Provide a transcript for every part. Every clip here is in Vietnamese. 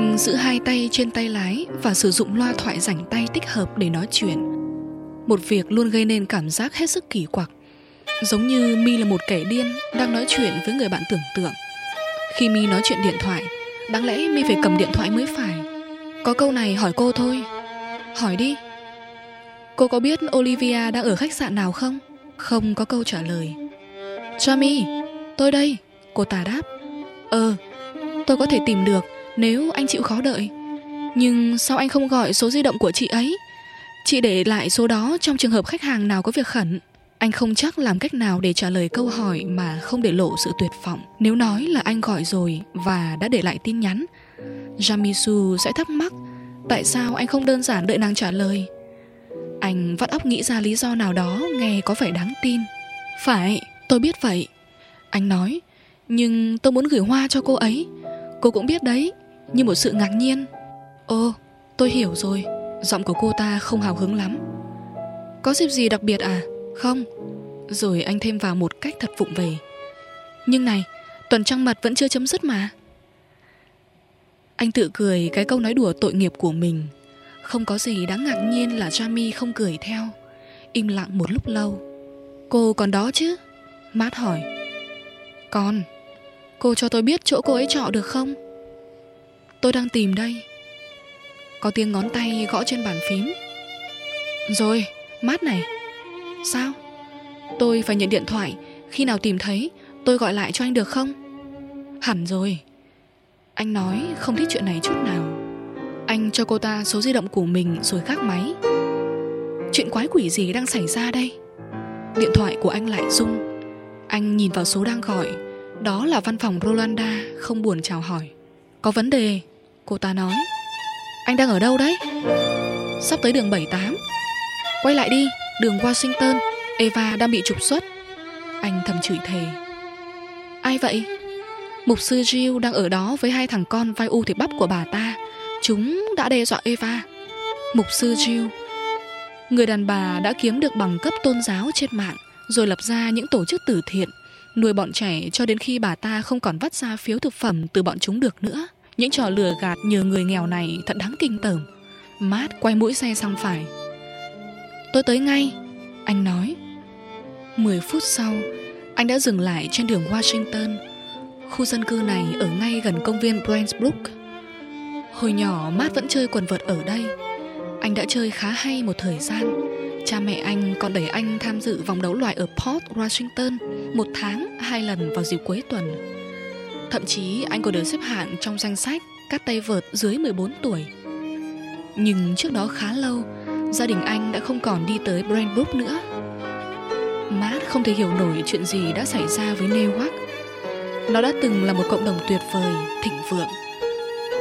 Anh giữ hai tay trên tay lái và sử dụng loa thoại rảnh tay tích hợp để nói chuyện. Một việc luôn gây nên cảm giác hết sức kỳ quặc. Giống như Mi là một kẻ điên đang nói chuyện với người bạn tưởng tượng. Khi Mi nói chuyện điện thoại, đáng lẽ Mi phải cầm điện thoại mới phải. Có câu này hỏi cô thôi. Hỏi đi. Cô có biết Olivia đang ở khách sạn nào không? Không có câu trả lời. Cho Mi, tôi đây. Cô ta đáp. Ờ, tôi có thể tìm được nếu anh chịu khó đợi. Nhưng sao anh không gọi số di động của chị ấy? Chị để lại số đó trong trường hợp khách hàng nào có việc khẩn. Anh không chắc làm cách nào để trả lời câu hỏi mà không để lộ sự tuyệt vọng. Nếu nói là anh gọi rồi và đã để lại tin nhắn, Jamisu sẽ thắc mắc tại sao anh không đơn giản đợi nàng trả lời. Anh vắt óc nghĩ ra lý do nào đó nghe có vẻ đáng tin. Phải, tôi biết vậy. Anh nói, nhưng tôi muốn gửi hoa cho cô ấy. Cô cũng biết đấy, như một sự ngạc nhiên. Ồ, tôi hiểu rồi. Giọng của cô ta không hào hứng lắm. Có dịp gì đặc biệt à? Không Rồi anh thêm vào một cách thật vụng về Nhưng này Tuần trăng mật vẫn chưa chấm dứt mà Anh tự cười cái câu nói đùa tội nghiệp của mình Không có gì đáng ngạc nhiên là Jamie không cười theo Im lặng một lúc lâu Cô còn đó chứ Mát hỏi Còn Cô cho tôi biết chỗ cô ấy trọ được không? Tôi đang tìm đây. Có tiếng ngón tay gõ trên bàn phím. Rồi, Mát này. Sao? Tôi phải nhận điện thoại. Khi nào tìm thấy, tôi gọi lại cho anh được không? Hẳn rồi. Anh nói không thích chuyện này chút nào. Anh cho cô ta số di động của mình rồi gác máy. Chuyện quái quỷ gì đang xảy ra đây? Điện thoại của anh lại rung. Anh nhìn vào số đang gọi. Đó là văn phòng Rolanda, Không buồn chào hỏi. Có vấn đề, Cô ta nói. Anh đang ở đâu đấy? Sắp tới đường 78 Quay lại đi, Đường Washington, Eva đang bị trục xuất. Anh thầm chửi thề. Ai vậy? Mục sư Jill đang ở đó với hai thằng con vai u thịt bắp của bà ta. Chúng đã đe dọa Eva. Mục sư Jill. Người đàn bà đã kiếm được bằng cấp tôn giáo trên mạng, Rồi lập ra những tổ chức từ thiện. Nuôi bọn trẻ cho đến khi bà ta không còn vắt ra phiếu thực phẩm từ bọn chúng được nữa. Những trò lừa gạt nhờ người nghèo này thật đáng kinh tởm. Matt quay mũi xe sang phải. Tôi tới ngay, Anh nói. Mười phút sau, Anh đã dừng lại trên đường Washington, Khu dân cư này ở ngay gần công viên Brainsbrook. Hồi nhỏ Matt vẫn chơi quần vợt ở đây. Anh đã chơi khá hay một thời gian. Cha mẹ anh còn đẩy anh tham dự vòng đấu loại ở Port Washington Một tháng hai lần vào dịp cuối tuần Thậm chí anh còn được xếp hạng trong danh sách các tay vợt dưới 14 tuổi Nhưng trước đó khá lâu gia đình anh đã không còn đi tới Brentbrook nữa. Matt không thể hiểu nổi chuyện gì đã xảy ra với Newark. Nó đã từng là một cộng đồng tuyệt vời, thịnh vượng.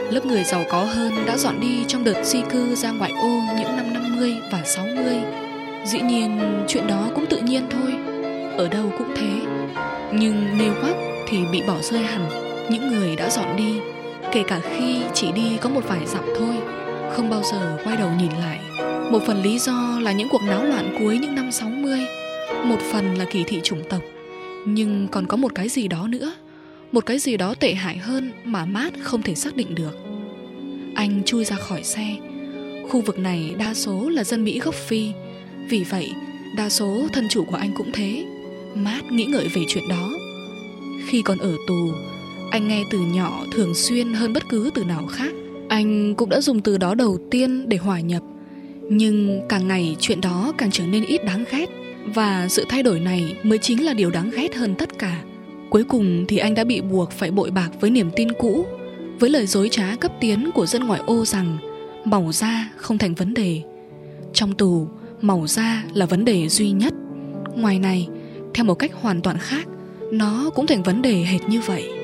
Lớp người giàu có hơn đã dọn đi trong đợt di cư ra ngoại ô những năm 50 và 60. Dĩ nhiên chuyện đó cũng tự nhiên thôi, ở đâu cũng thế. Nhưng Newark thì bị bỏ rơi hẳn, những người đã dọn đi, kể cả khi chỉ đi có một vài dặm thôi, không bao giờ quay đầu nhìn lại. Một phần lý do là những cuộc náo loạn cuối những năm 60 Một phần là kỳ thị chủng tộc. Nhưng còn có một cái gì đó nữa Một cái gì đó tệ hại hơn mà mát không thể xác định được. Anh chui ra khỏi xe. Khu vực này đa số là dân Mỹ gốc Phi vì vậy đa số thân chủ của anh cũng thế. Matt nghĩ ngợi về chuyện đó. Khi còn ở tù Anh nghe từ nhỏ thường xuyên hơn bất cứ từ nào khác. Anh cũng đã dùng từ đó đầu tiên để hòa nhập. Nhưng càng ngày chuyện đó càng trở nên ít đáng ghét. Và sự thay đổi này mới chính là điều đáng ghét hơn tất cả. Cuối cùng thì anh đã bị buộc phải bội bạc với niềm tin cũ Với lời dối trá cấp tiến của dân ngoại ô rằng Màu da không thành vấn đề. Trong tù, màu da là vấn đề duy nhất. Ngoài này, theo một cách hoàn toàn khác Nó cũng thành vấn đề hệt như vậy.